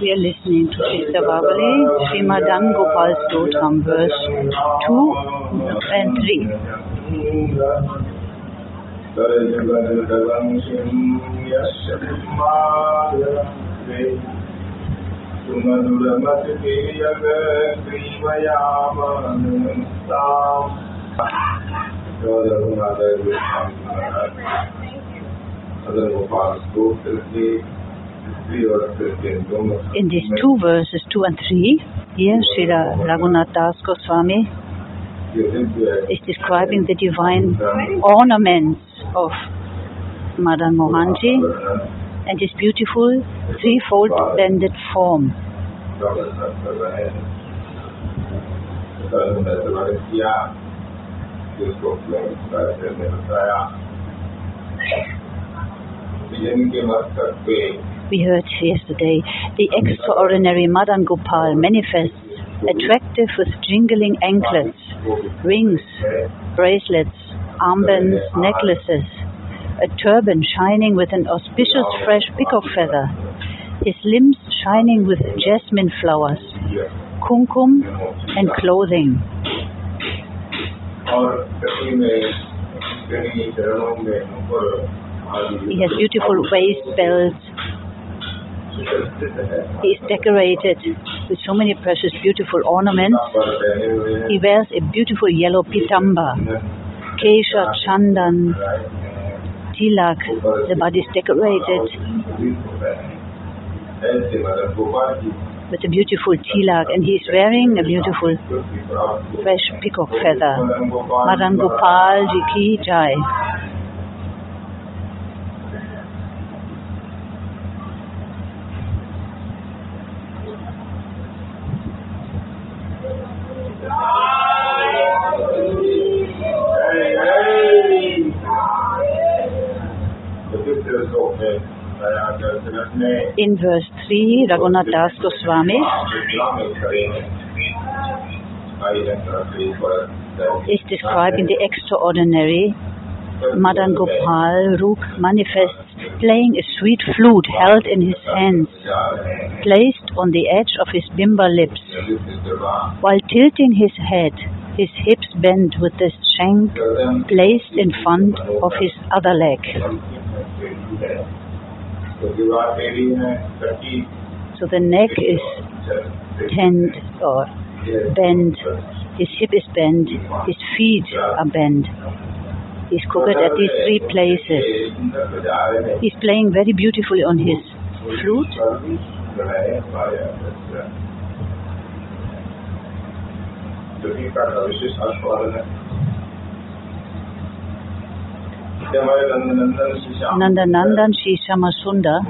We are listening to Stavavali, Srimadan Gopal Stotram, verse 2 and 3. In these two verses, 2 and 3, here Srila Raghunath Das Goswami is describing the divine ornaments of Madan Mohanji and his beautiful threefold bended form. We heard yesterday the extraordinary Madan Gopal manifests, attractive with jingling anklets, rings, bracelets, armbands, necklaces, a turban shining with an auspicious fresh peacock feather, his limbs shining with jasmine flowers, kumkum, and clothing. He has beautiful waist belts. He is decorated with so many precious, beautiful ornaments. He wears a beautiful yellow pitamba, kesha, chandan, tilak. The body is decorated with a beautiful tilak, and he is wearing a beautiful fresh peacock feather. Madan Gopal Ji Ki Jai. In verse 3, Raghunath Das Goswami is describing the extraordinary Madan Gopal Roop manifests playing a sweet flute held in his hands, placed on the edge of his bimba lips. While tilting his head, his hips bent with the shank placed in front of his other leg. So the neck is tend or bent, his hip is bent, his feet are bent. He's crooked at these three places. He's playing very beautifully on his flute. Nandanandan Sri Shamasunda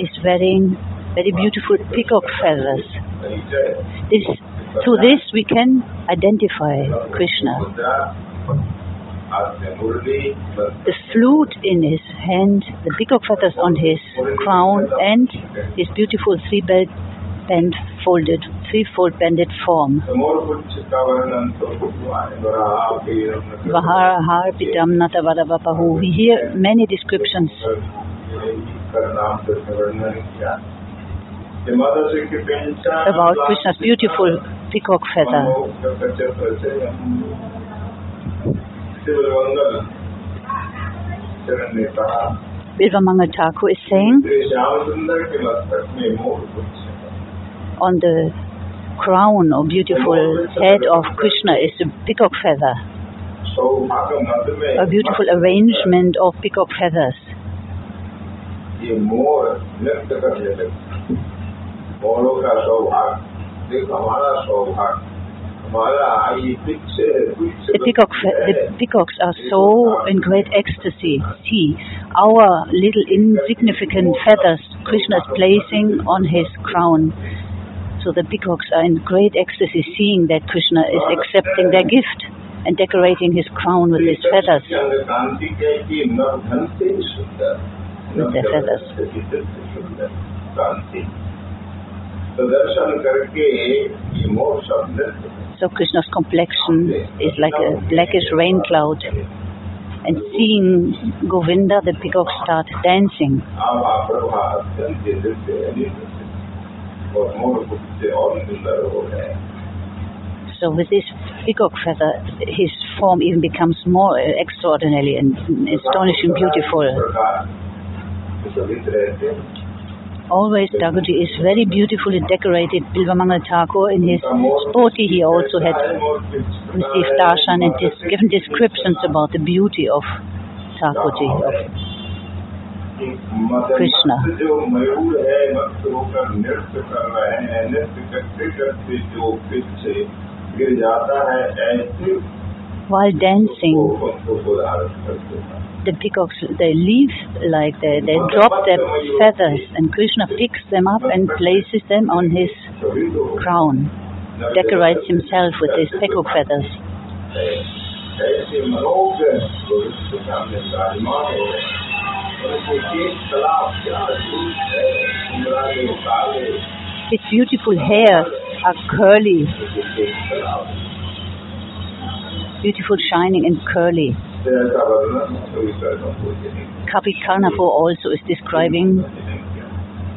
is wearing very beautiful peacock feathers. This, through this we can identify Krishna. The flute in his hand, the peacock feathers on his crown, and his beautiful three band folded, three-fold banded form. We hear many descriptions about Krishna's beautiful peacock feather. Bilvamangal Thakur is saying on the crown or beautiful head of Krishna is a peacock feather. A beautiful arrangement of peacock feathers. The, peacock, the peacocks are so in great ecstasy. See, our little insignificant feathers Krishna is placing on his crown. So the peacocks are in great ecstasy seeing that Krishna is accepting their gift and decorating his crown with his feathers. With their feathers. So Krishna's complexion is like a blackish rain cloud. And seeing Govinda, the peacock start dancing. So with this peacock feather, his form even becomes more extraordinarily and astonishing beautiful. Always Dagoji is very beautifully decorated. Bilvamangal Thakur in his sporty he also had received darshan and given descriptions about the beauty of Thakurji, Of, Krishna. जो मयूर है मस्त होकर नृत्य कर रहे हैं नृत्य करते करते जो पीछे गिर जाता है ऐसे while dancing, को उनको उदाहरण करते हैं the peacocks they leave like they, they drop their feathers and Krishna picks them up and places them on his सभी तो crown, decorates himself with his peacock feathers. ऐसे मनोज्ञ पुरुष के सामने विराजमान हो रहे हैं His beautiful hair are curly, beautiful, shining and curly. Kavi Karnapur also is describing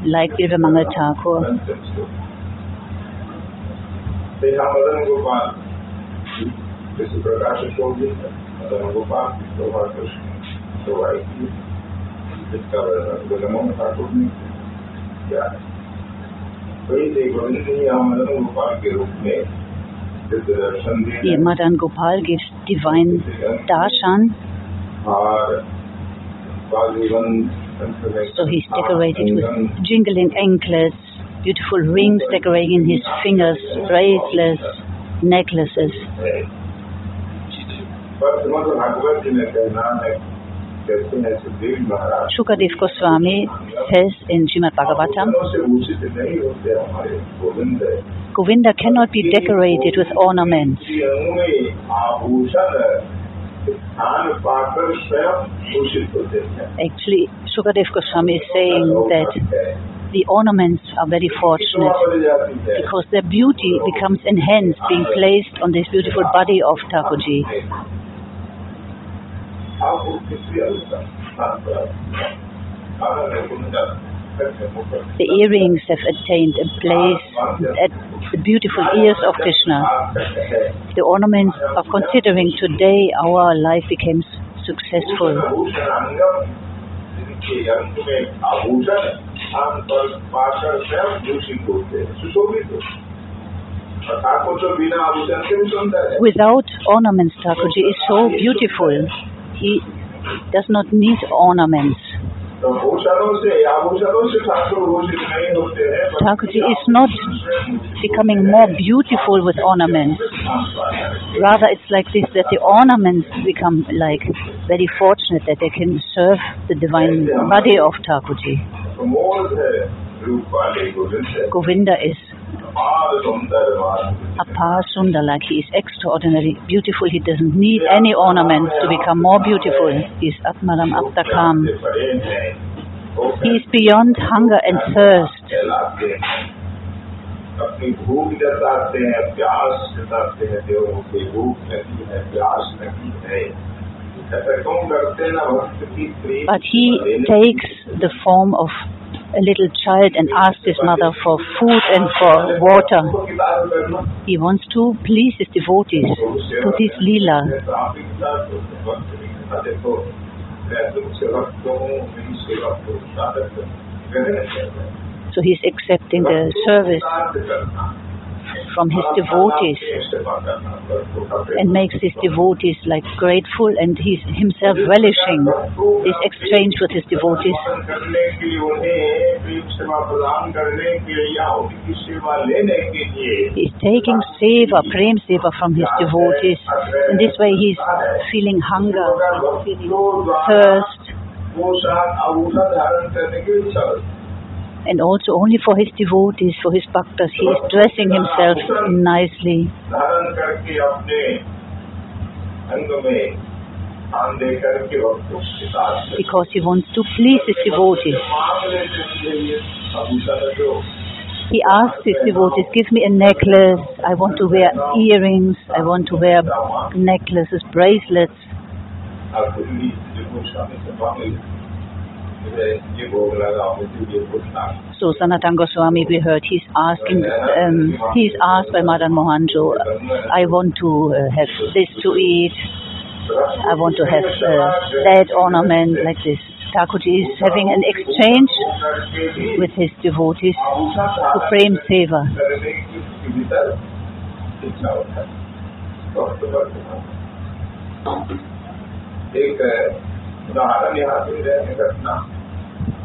like Bilvamangal Thakur. Gopal, जिसका वर्णन गुलमोहन ठाकुर ने किया है वही थे गोविंद जी यहाँ मदन गोपाल के रूप में सिद्ध दर्शन Here दिए Madan Gopal gives divine darshan, और बाजीवन so he's decorated with jingling anklets, beautiful rings decorating his fingers, bracelets, necklaces. Shukadev Goswami says in Srimad Bhagavatam, Govinda cannot be decorated with ornaments. Actually, Shukadev Goswami is saying that the ornaments are very fortunate because their beauty becomes enhanced being placed on this beautiful body of Thakurji. The earrings have attained a place at the beautiful ears of Krishna. The ornaments are considering today our life becomes successful. Without ornaments, Thakurji is so beautiful. He does not need ornaments. Thakurji is not becoming more beautiful with ornaments. Rather, it's like this that the ornaments become like very fortunate that they can serve the divine body of Thakurji. Govinda is Apar Sundalak, he is extraordinary, beautiful. He doesn't need any ornaments to become more beautiful. He is Atmaram Aptakam. He is beyond hunger and thirst. But he takes the form of a little child and asked his mother for food and for water. He wants to please his devotees to this lila. So he's accepting the service from his devotees and makes his devotees like grateful and he's himself relishing this exchange with his devotees. He's taking seva, prem seva from his devotees. In this way he's feeling hunger, he's feeling thirst and also only for his devotees, for his bhaktas. He is dressing himself nicely. Because he wants to please his devotees. He asks his devotees, give me a necklace, I want to wear earrings, I want to wear necklaces, bracelets. So Sanatan Goswami, we heard, he's asking, um, he's asked by Madan Mohanji, uh, I want to uh, have this to eat, I want to have uh, that ornament like this. Thakurji is having an exchange with his devotees to prem seva.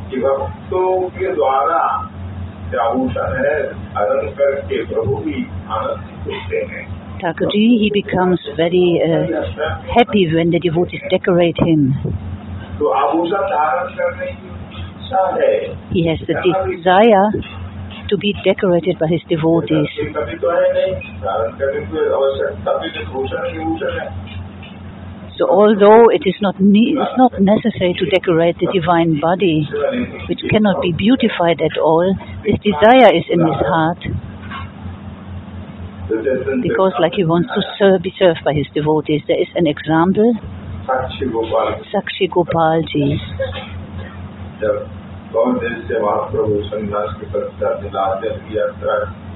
कि भक्तों के द्वारा जो आभूषण है हरण करके प्रभु भी आनंदित होते हैं Thakurji, he becomes very uh, happy when the devotees decorate him. तो आभूषण धारण करने की इच्छा है He has the desire to be decorated by his devotees. So although it is not it's not necessary to decorate the divine body, which cannot be beautified at all, this desire is in his heart because like he wants to serve, be served by his devotees. There is an example, Sakshi Gopalji.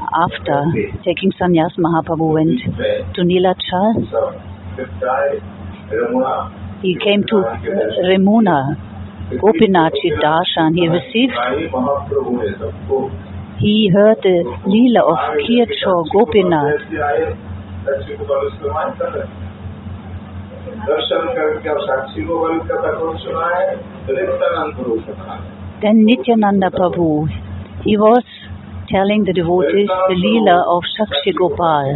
After taking sannyas, Mahaprabhu went to Nilachal he came to Remuna, Gopinachi Darshan. He received, he heard the Leela of Khirchor Gopinath. Then Nityananda Prabhu, he was telling the devotees the Leela of Shakshi Gopal.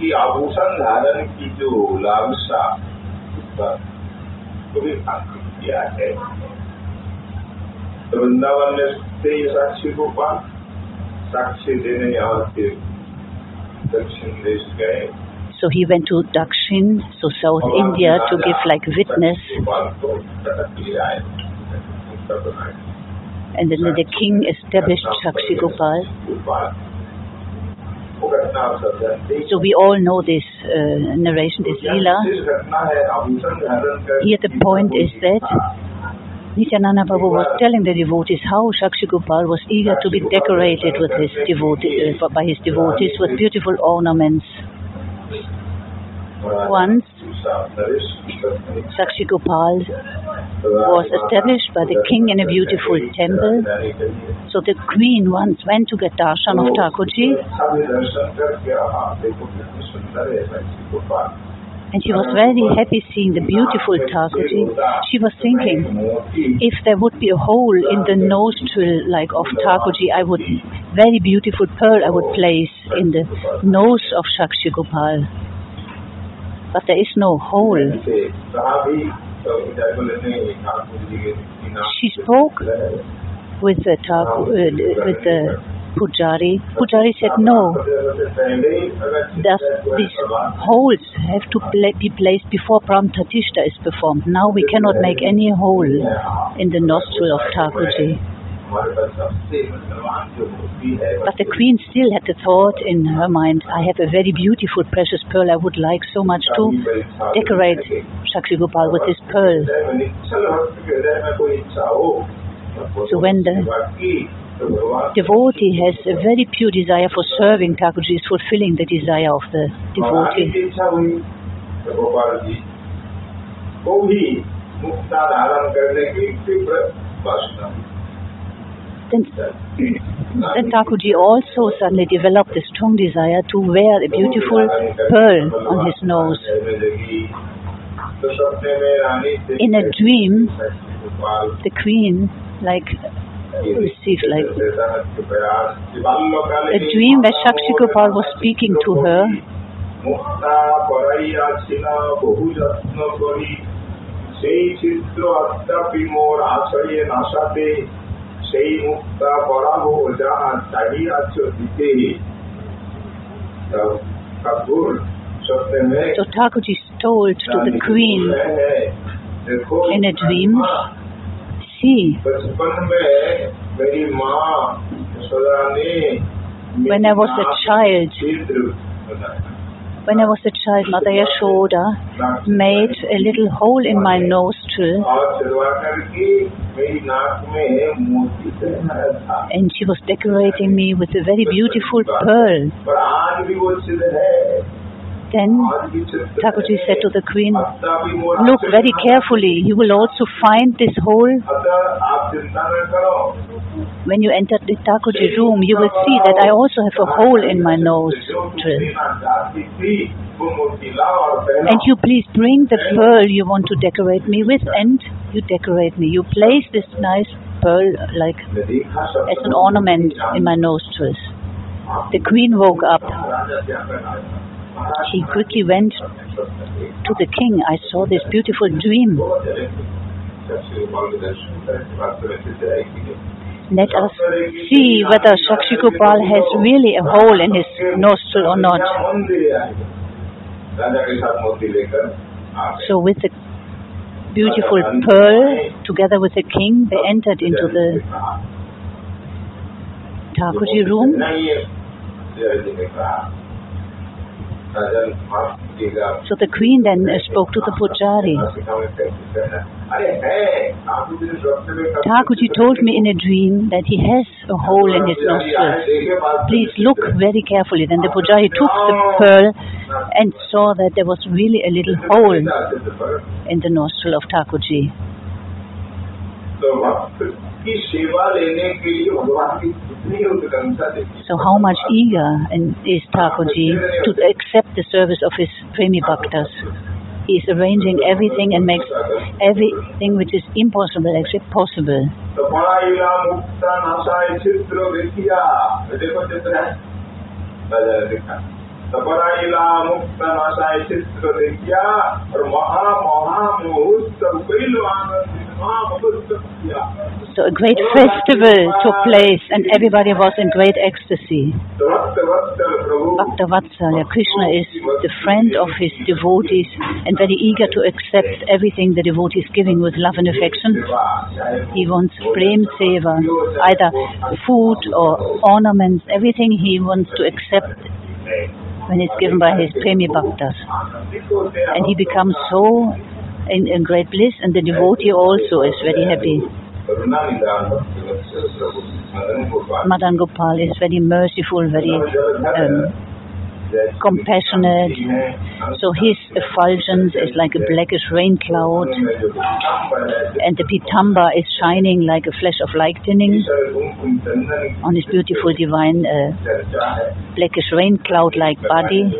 गरिमा बताते समय उनकी आभूषण धारण की जो लालसा उस पर को भी अंकित किया है तो वृंदावन में से ये साक्षी गोपाल साक्षी देने यहाँ से दक्षिण देश गए So he went to Dakshin, so South India, to give like witness. Gopal को कटक ले आए उत्तर बनाए And then the king established Sakshi Gopal. So we all know this uh, narration, this Leela. Here the point is that Nityananda Prabhu was telling the devotees how Shakshi Gopal was eager to be decorated with his devotees uh, by his devotees with beautiful ornaments. Once Sakshigopal was established by the king in a beautiful temple. So the queen once went to get darshan of Thakurji and she was very happy seeing the beautiful Thakurji. She was thinking, if there would be a hole in the nostril like of Thakurji, I would, very beautiful pearl I would place in the nose of Sakshigopal but there is no hole. She spoke with the taku, uh, with the pujari. Pujari said, "No, does these holes have to pla be placed before Pramtatishta is performed? Now we cannot make any hole in the nostril of Thakurji." But the queen still had the thought in her mind, I have a very beautiful precious pearl, I would like so much to decorate Sakshi Gopal with this pearl. So when the devotee has a very pure desire for serving, Thakurji is fulfilling the desire of the devotee. Then, then Thakurji also suddenly developed a strong desire to wear a beautiful pearl on his nose. In a dream, the queen, like received like a dream where Shakshi Gopal was speaking to her সেই মুক্তা পরাভব দিতে So Thakurji told to the queen. In a dream, See, when I was a child, when I was a child, Mother Yashoda made a little hole in my nostril and she was decorating me with a very beautiful pearl. Then Thakurji said to the queen, look very carefully, you will also find this hole. When you enter the Thakurji room, you will see that I also have a hole in my nostril. And you please bring the pearl you want to decorate me with and you decorate me. You place this nice pearl like as an ornament in my nostrils. The queen woke up. She quickly went to the king. I saw this beautiful dream. Let us see whether Shakshi has really a hole in his nostril or not. So with the beautiful pearl, together with the king, they entered into the Thakurji room. So the queen then spoke to the pujari. Thakurji told me in a dream that he has a hole in his nostril. Please look very carefully. Then the pujari took the pearl and saw that there was really a little hole in the nostril of Thakurji. So how much eager is Thakur Ji to accept the service of his Premi Bhaktas? He is arranging everything and makes everything which is impossible actually possible. तो बड़ा इला मुक्ता नाशाय चित्र देखिया ये देखो चित्र है राजा ने देखा तो बड़ा इला मुक्ता नाशाय चित्र देखिया और महा महा महोत्सव कई आनंदित महामहोत्सव किया So a great festival took place and everybody was in great ecstasy. तो भक्त वत्सल प्रभु Bhakta Vatsalya, Krishna is the friend of his devotees and very eager to accept everything the devotee is giving with love and affection. सेवा चाहे He wants prem seva, either food or ornaments, everything he wants to accept when it's given by his Premi Bhaktas. And he becomes so in, in great bliss and the devotee also is very happy. Madan Gopal is very merciful, very um, compassionate. So his effulgence is like a blackish rain cloud. And the pitamba is shining like a flash of lightning on his beautiful divine uh, blackish rain cloud like body.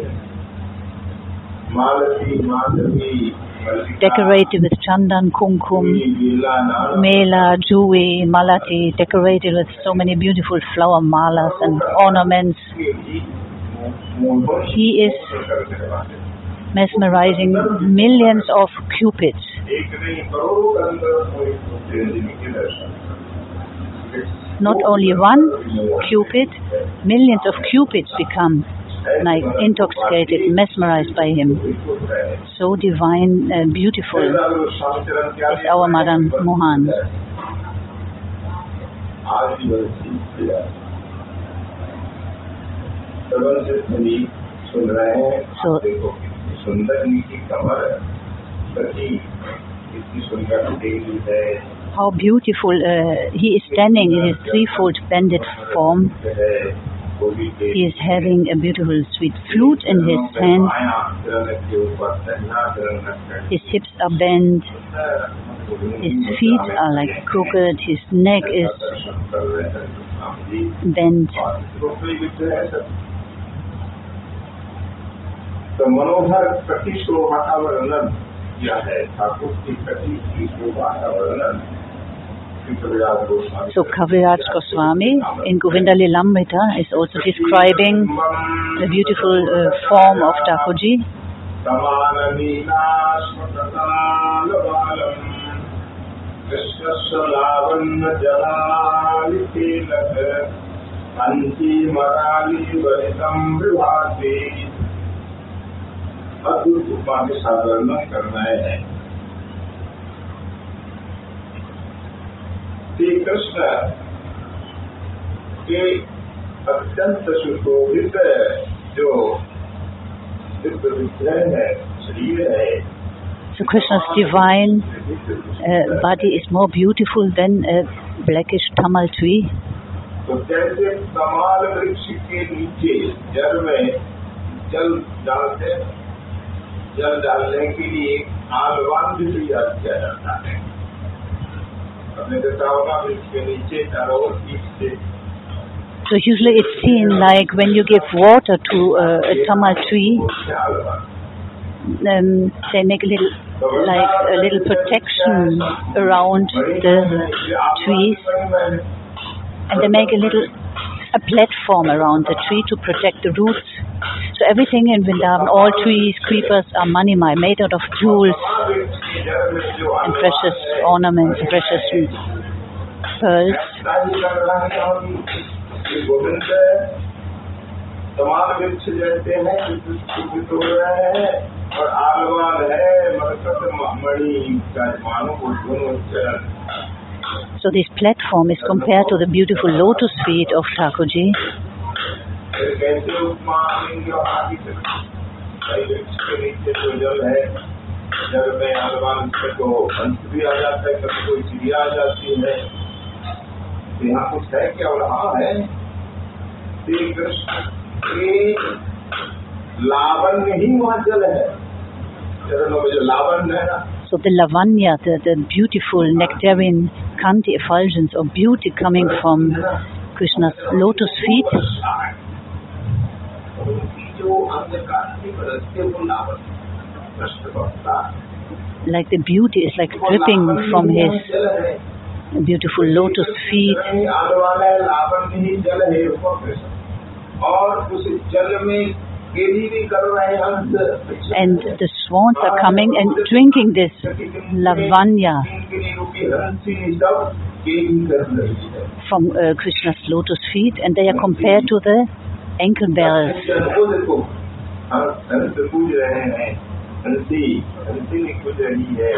Decorated with chandan kumkum mela jui, malati decorated with so many beautiful flower malas and ornaments he is mesmerizing millions of cupids not only one cupid millions of cupids become like intoxicated mesmerized by him so divine and beautiful is our Madan Mohan. सुन रहे हैं So- देखो कितनी सुंदर इनकी कमर है सची कितनी सुंदर देवी है How beautiful uh, he is standing in his threefold bended form. है वो भी He is having a beautiful sweet flute in his hand. के ऊपर पहना चरण रखकर His hips are bent, his feet are like crooked, his neck is दर्शन कर रहे हैं राम जी bent. तो मनोहर कटी शोभा का वर्णन किया है ठाकुर की कटी की शोभा का वर्णन So Kaviraj Goswami in Govinda Lilamrita is also describing the beautiful uh, form of Thakurji. समानमीनाश्मकतालबालम् कृष्णस्य लावण्य जलालिकेलक काञ्चीमराली वरितं विभाति अद्भुत उपमा के साथ वर्णन करना है श्री कृष्ण के अत्यंत सुशोभित जो दिव्य विग्रह है शरीर है So Krishna's divine uh, body is more beautiful than a blackish tamal tree. तो जैसे कमाल वृक्ष के नीचे जल में जल डालते जल डालने के लिए आलवान भी तैयार किया जाता है अपने देखा होगा वृक्ष के नीचे चारों ओर बीच से So usually it's seen like when you give water to uh, a tamal tree, मुख्य आलवान um, they make a little like a little protection around the trees and they make a little a platform around the tree to protect the roots. So everything in Vrindavan, all trees, creepers are manimai, made out of jewels वृक्ष के जल में जो and precious ornaments, precious pearls. Shri Govind तमाम वृक्ष जैसे हैं विकसित हो रहे हैं और आलवान है मरकत मणि का मानो को दोनों चरण so this platform is compared to the beautiful lotus feet of Thakurji. So the lavanya, the, the beautiful nectarine kanti effulgence or beauty coming from Krishna's lotus feet, उनकी जो अंधकार की रस्ते वो लावण्य कृष्ण भक्ता like the beauty is like dripping from his जल है beautiful lotus feet. आने वाला है लावण्य ही जल है वो कृष्ण और उस जल में And the swans are coming and drinking this lavanya from uh, Krishna's lotus feet and they are compared to the ankle bells.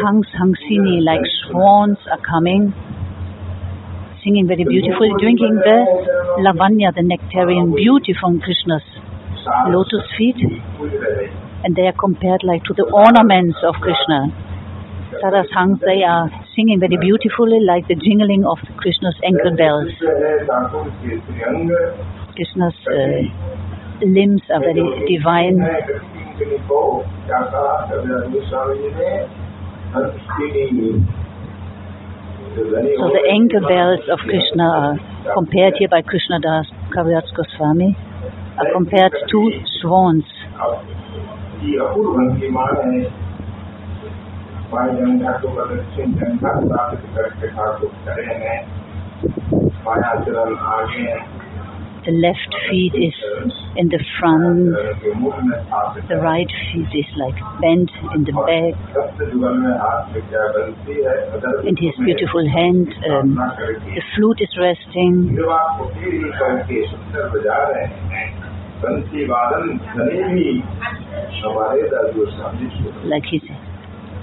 Hangs, hangsini, like swans are coming singing very beautifully, drinking the lavanya, the nectarian beauty from Krishna's lotus feet and they are compared like to the ornaments of Krishna. Tarasangs, they are singing very beautifully like the jingling of Krishna's ankle bells. Krishna's uh, limbs are very divine. So the ankle bells of Krishna are compared here by Krishna Das Kaviraj Goswami compared to swans. The left feet is in the front, the right feet is like bent in the back, and his beautiful hand, um, the flute is resting.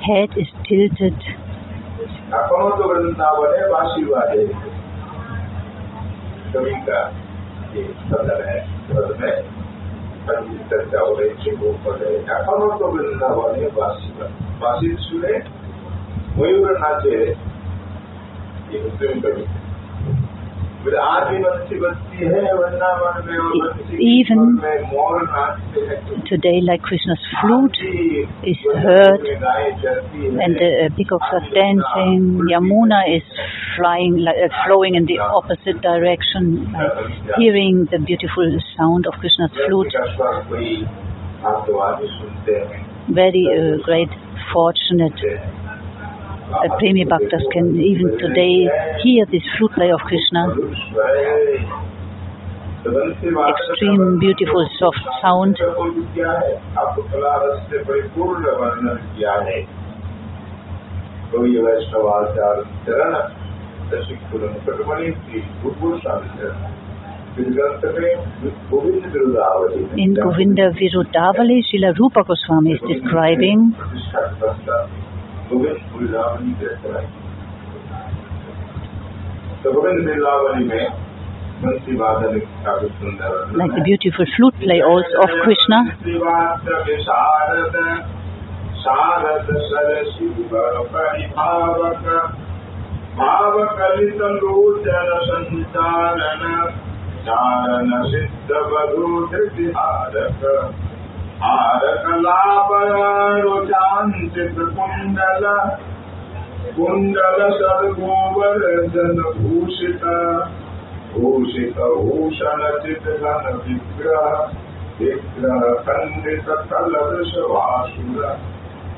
head is tilted. ಅಪಮತ ವೃಂದಾವನ ವಾಸಿವಾದೆ कवि का ये सदन है सदन में पंडित चर्चा हो रही वृंदावन सुने मयूर नाचे ये कवि है Even today, like Krishna's flute is heard, and the peacocks are dancing. Yamuna is flying, uh, flowing in the opposite direction, like hearing the beautiful sound of Krishna's flute. Very uh, great, fortunate uh, Premi Bhaktas can even today hear this flute play of Krishna. Extreme beautiful soft sound. In Govinda Virudavali, Srila Rupa Goswami is describing सुगेश Bilawali कहकर आई सुगंध बिलावली में Like the beautiful flute play also of Krishna. Mm -hmm. आरकलापरुचाञ्चितकुण्डल कुण्डलसर्गोवर्धनभूषित भूषितभूषणचितघनविग्रह विग्रहखण्डितकलदृशवासुर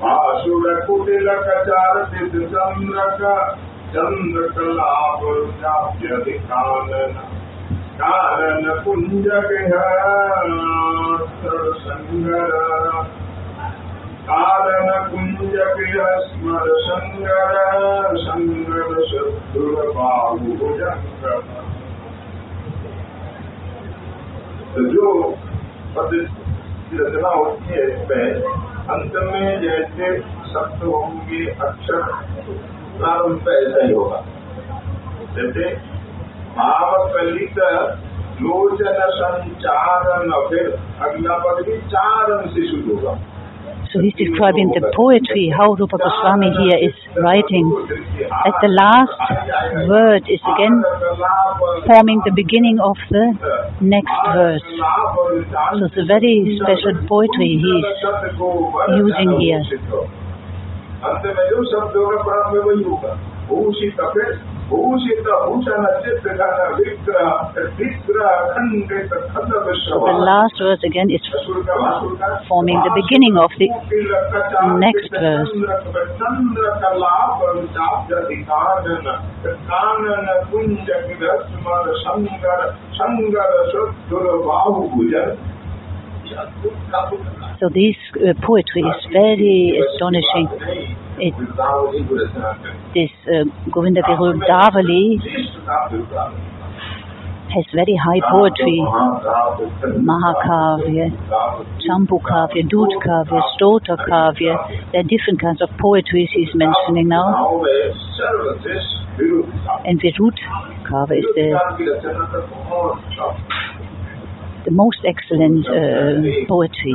आसुरकुटिलकचार्पितचन्द्रक चन्द्रकलापरुचाप्यधिकानन कालकुञ्ज गृहस्मरसङ्गर कालनकुञ्ज गृहस्मरसङ्गर सङ्गरशत्रुरबाहुभुजङ्गम तो जो पद की रचना होती है इसमें अंत में जैसे शब्द होंगे अक्षर प्रारंभ ऐसा ही होगा जैसे भाव कलित लोचन संचारण फिर अगला पद भी चारण से शुरू होगा So he's describing the poetry, how Rupa Goswami here is writing. At the last word is again forming the beginning of the next verse. So it's a very special poetry he is using here. ಭೂಷಿತ ಭೂಷಣ ಖಂಡಿತ The last verse again is forming the beginning of the next verse. Thank you. So this uh, poetry is very astonishing. It, this uh, Govinda Virudavali has very high poetry. Mahakavya, Champukavya, Dudkavya, Stotrakavya. There are different kinds of poetries he's mentioning now. And Virutkavya is the, the most excellent uh, poetry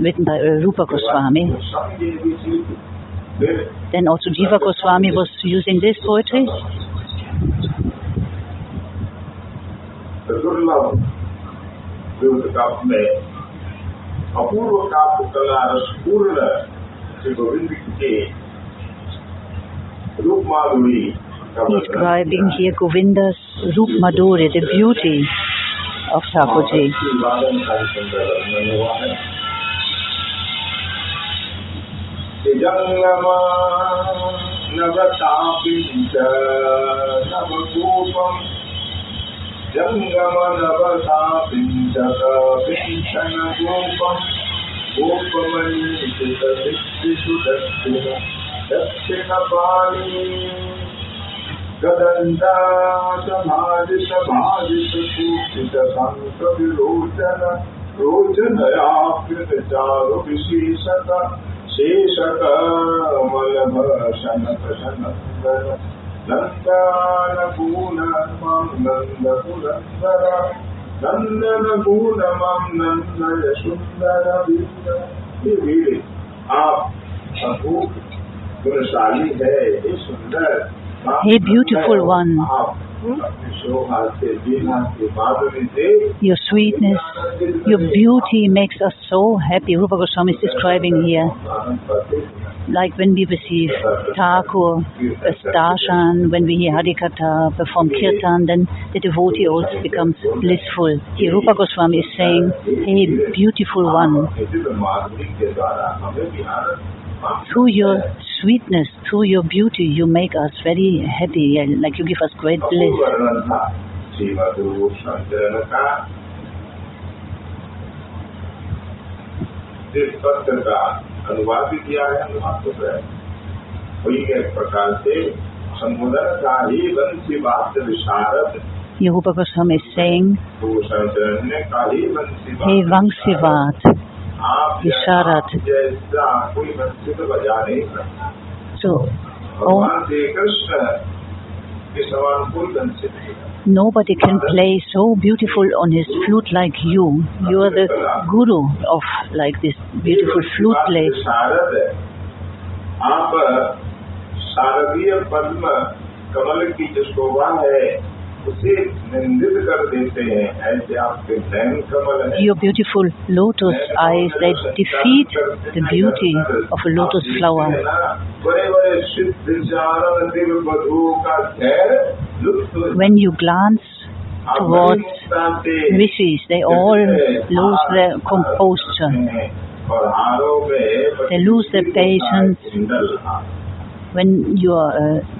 written by uh, Rupa Goswami. Then also Jiva Goswami was using this poetry. दुर्लभ युद्ध काव्य में अपूर्व काव्य कला रसपूर्ण श्री गोविंद के रूप माधुरी Describing here Govinda's Rup Madhuri, the beauty of Thakurji. जंगम नवतापिञ्च नवकूपम् जङ्गम नवतापिञ्चक पिञ्चन गोपम् गोपमणिषु दक्षिण दक्षिणपाणि गदण्डासमादिसभाजितसूचितसङ्कविलोचन रोचनयाप्युतचारुविशेषत शेषकमलभषण प्रशनन्दन नन्दानपूनमं नन्दपुरन्दर नन्दनपूनमं नन्दय सुन्दरबिन्द ये वीर आप प्रभु गुणशाली है, ये सुंदर। Hey, beautiful one. Your sweetness, your beauty makes us so happy. Rupa Goswami is describing here. Like when we receive Thakur, Darshan, when we hear Harikatha, perform Kirtan, then the devotee also becomes blissful. Here Rupa Goswami is saying, Hey, beautiful one, through your sweetness, through your beauty, you make us very happy, and like you give us great bliss. जिस पत्र का अनुवाद भी किया है अनुवाद तो है वही एक प्रकार से संबोधन का ही वंशी वाद्य विशारद Yehuba Goswami is saying, Bhushan चरण का ही वंशी Hey Vangsivat, आप विशारद जैसा कोई वंशी तो बजा नहीं सकता So, oh, भगवान श्री कृष्ण के समान कोई ढंग से नहीं है। Nobody can play so beautiful on his flute like you. You are the guru of like this beautiful flute बात play. शारद है आप शारदीय पद्म कमल की जो शोभा है उसे निंदित कर देते हैं ऐसे आपके नयन कमल है Your beautiful lotus eyes, they defeat the beauty of a lotus flower. बड़े बड़े सिद्ध चारण दिल बधु का खैर लुप्त When you glance towards rishis, they all lose their composure. और हारों में They lose their patience. कुंडल When you are uh, wa-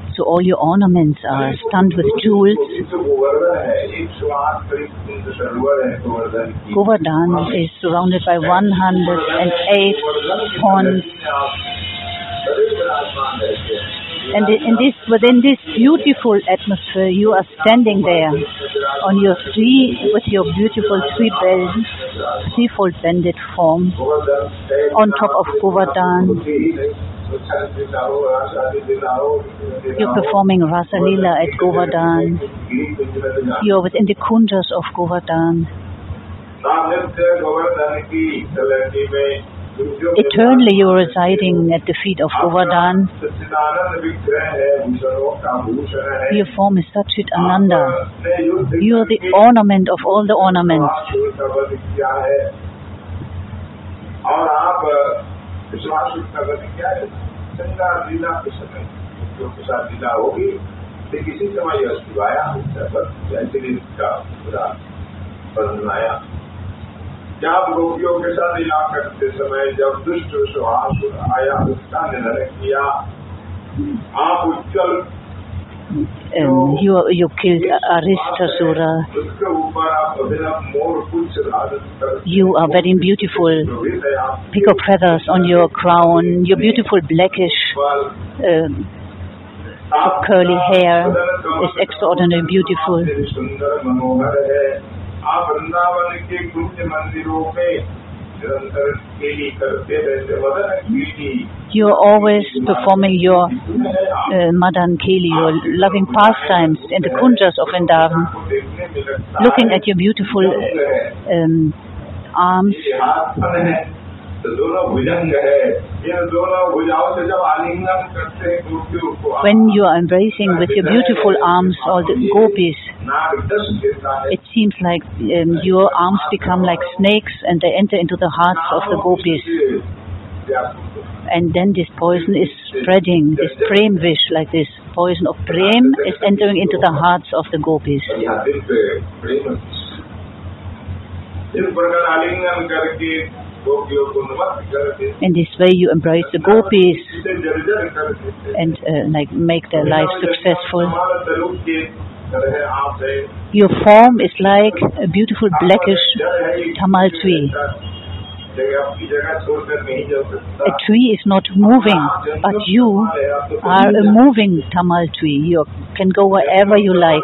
So all your ornaments uh, are studded with jewels. Govardhan is surrounded by 108 ponds. And in this, within this beautiful atmosphere, you are standing there on your three, with your beautiful three bend, threefold bended form on top of Govardhan you're performing Rasa Leela at Govardhan. You're within the kunjas of Govardhan. Eternally, you're residing at the feet of Govardhan. Your form is Satchit Ananda. You are the ornament of all the ornaments. और आप विश्वास नगर क्या है? गंगा लीला के समय। जो के साथ लीला होगी लेकिन इसी समय यह शिवाया जैसे का पूरा वर्णन आया जब गोपियों के साथ लीला करते समय जब दुष्ट सुहास आया, उसका निर्णय किया, आप उज्जवल um, you you killed Aristasura. You are wearing beautiful peacock feathers on your crown, your beautiful blackish um, curly hair is extraordinarily beautiful. You are always performing your uh, Madan Keli, your loving pastimes in the kunjas of Vrindavan, looking at your beautiful um, arms. When you are embracing with your beautiful arms all the gopis, it seems like um, your arms become like snakes and they enter into the hearts of the gopis. And then this poison is spreading, this prem vish, like this poison of prem is entering into the hearts of the gopis. In this way, you embrace the gopis and uh, like make their life successful. Your form is like a beautiful blackish tamal tree. A tree is not moving, but you are a moving tamal tree. You can go wherever you like.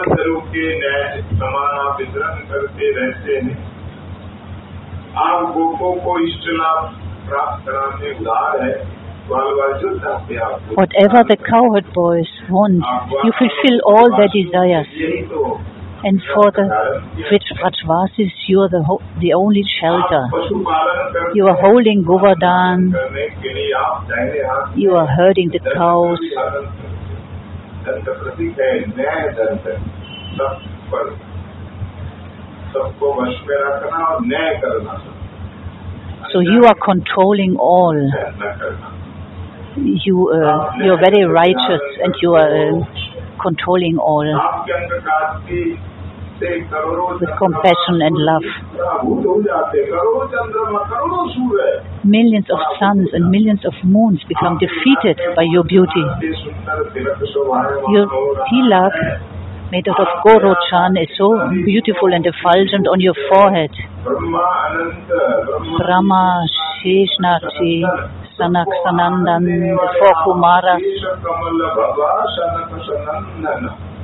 Whatever the cowherd boys want, you fulfill all their desires. And for the Vrajavasis, you are the, the only shelter. You are holding Govardhan, you are herding the cows. सबको वश में रखना और न्याय करना so you are controlling all. न करना You, uh, you are very righteous and you are uh, controlling all. आपके अंधकार की से करोड़ों With compassion and love. भूत हो जाते करोड़ों चंद्रमा करोड़ों सूर्य Millions of suns and millions of moons become defeated by your beauty. सुंदर तिलक शोभायमान Your हो रहा tilak है। made out of Goro-chan is so beautiful and effulgent on your forehead. Brahma Sheshnati Sanak the four Kumaras.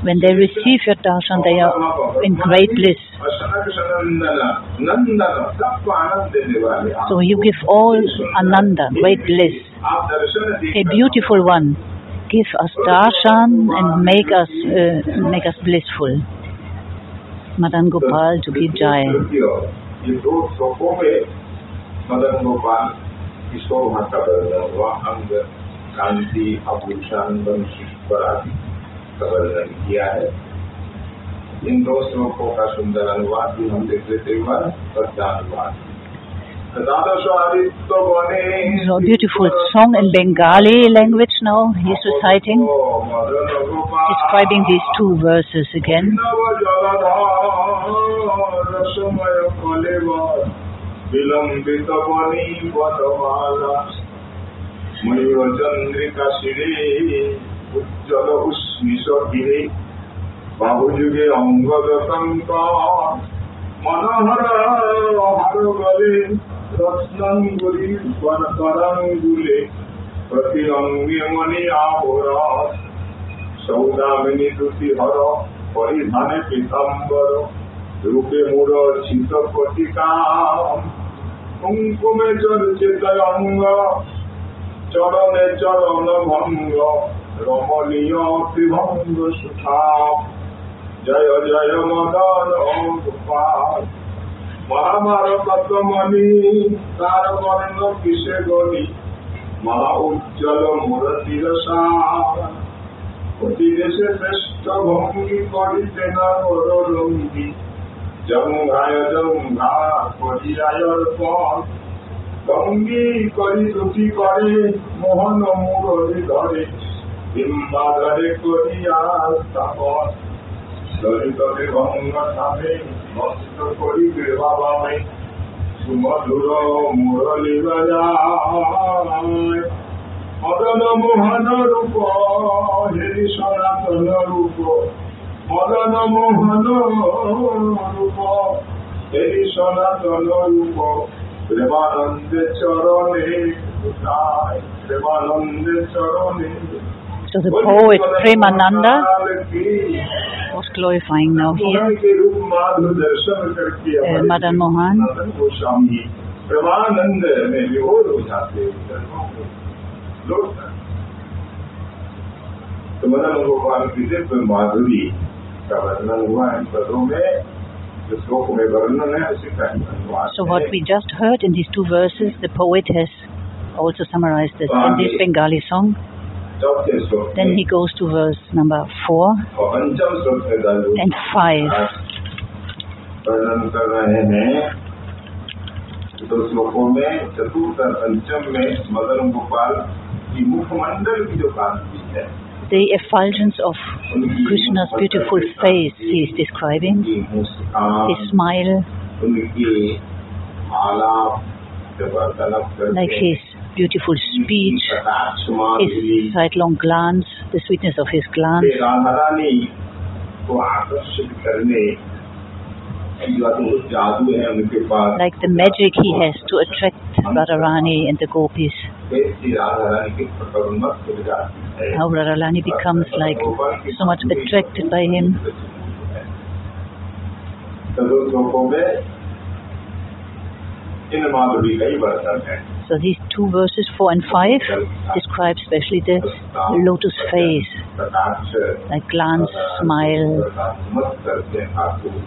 When they receive your darshan, they are in great bliss. So you give all ananda, great bliss. A beautiful one give us darshan and make us uh, make us blissful. Madan Gopal to be jai. ये दो श्लोकों में मदन गोपाल की शोभा का वर्णन हुआ अंग कांति आभूषण वंशीश्वर आदि का वर्णन किया है इन दो श्लोकों का सुंदर अनुवाद भी हम देख लेते हुआ पद्यानुवाद द्वादश आदित्य बने So beautiful song in Bengali language now. He's reciting, describing these two verses again. হর পরিধানে রূপে মূর চর্চিত অঙ্গ চরণে চরণ ভঙ্গ, রমণীয় ত্রিভঙ্গ সুঠা জয় জয় মদন গোপাল। মহামার কতমণি তার বর্ণ কিসে গণি মহা উজ্জ্বল মূরতির অতি দেশে শ্রেষ্ঠ ভঙ্গি করিতে না রঙ্গি জঙ্ঘায় জঙ্ঘা করিয়ায়র পর ভঙ্গি করি মোহন মুরলি করিয়া স্থাপন। থামে নষ্ট করিবে বাবামে সুমধুর মুরলি বাজায় মদন মোহন রূপ হেরি সনাতন রূপ মদন মোহন রূপ হেরি সনাতন রূপ প্রেমানন্দে চরণে প্রেমানন্দে চরণে So the poet Premananda was glorifying now here uh, Madan Mohan. Premanand में विभोर हो जाते लोग तो मदन गोपाल की दिव्य माधुरी का वर्णन हुआ इन पदों में जो श्लोक में वर्णन है उसी का ही अनुवाद So what है। we just heard in these two verses, the poet has also summarized it in this Bengali song. चौथे श्लोक Then में he goes to verse number 4 और पंचम श्लोक में दल and 5. वर्णन कर रहे हैं दो श्लोकों में चतुर्थ और पंचम में मदन गोपाल की मुखमंडल की जो कांति है The effulgence of उनकी Krishna's beautiful face he is describing, उनकी मुस्कान his smile, उनकी आलाप जब वार्तालाप करते like हैं, his beautiful speech, कटाक्ष his Madhuri sidelong glance, the sweetness of his glance, से राधा रानी को आकर्षित करने की जो अद्भुत जादू है उनके पास like the magic he has to attract Radharani and the gopis. ऐसी राधा रानी की प्रकरणमत हो जाती है How Radharani becomes like so much attracted by him. चतुर श्लोकों में इन माधुरी का ही वर्णन है So these two verses, 4 and 5, describe especially the lotus face, कटाक्ष like glance, smile, मत करते हैं ठाकुर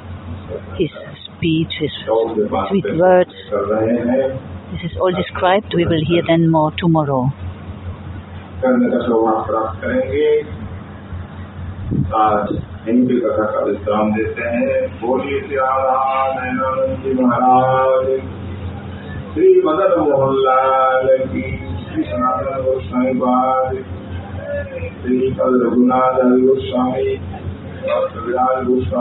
his speech, his शौर्य बात sweet पे words. कर रहे हैं This is all described. We will hear then more tomorrow. करने का सौभाग्य प्राप्त करेंगे आज यहीं पे कथा का विश्राम देते हैं बोलिए श्री राधा नयनानंद जी महाराज श्री मदन मोहन लाल की श्री सनातन गोस्वामी बाद श्री पद रघुनाथ हरि गोस्वामी डॉक्टर विराज गोस्वामी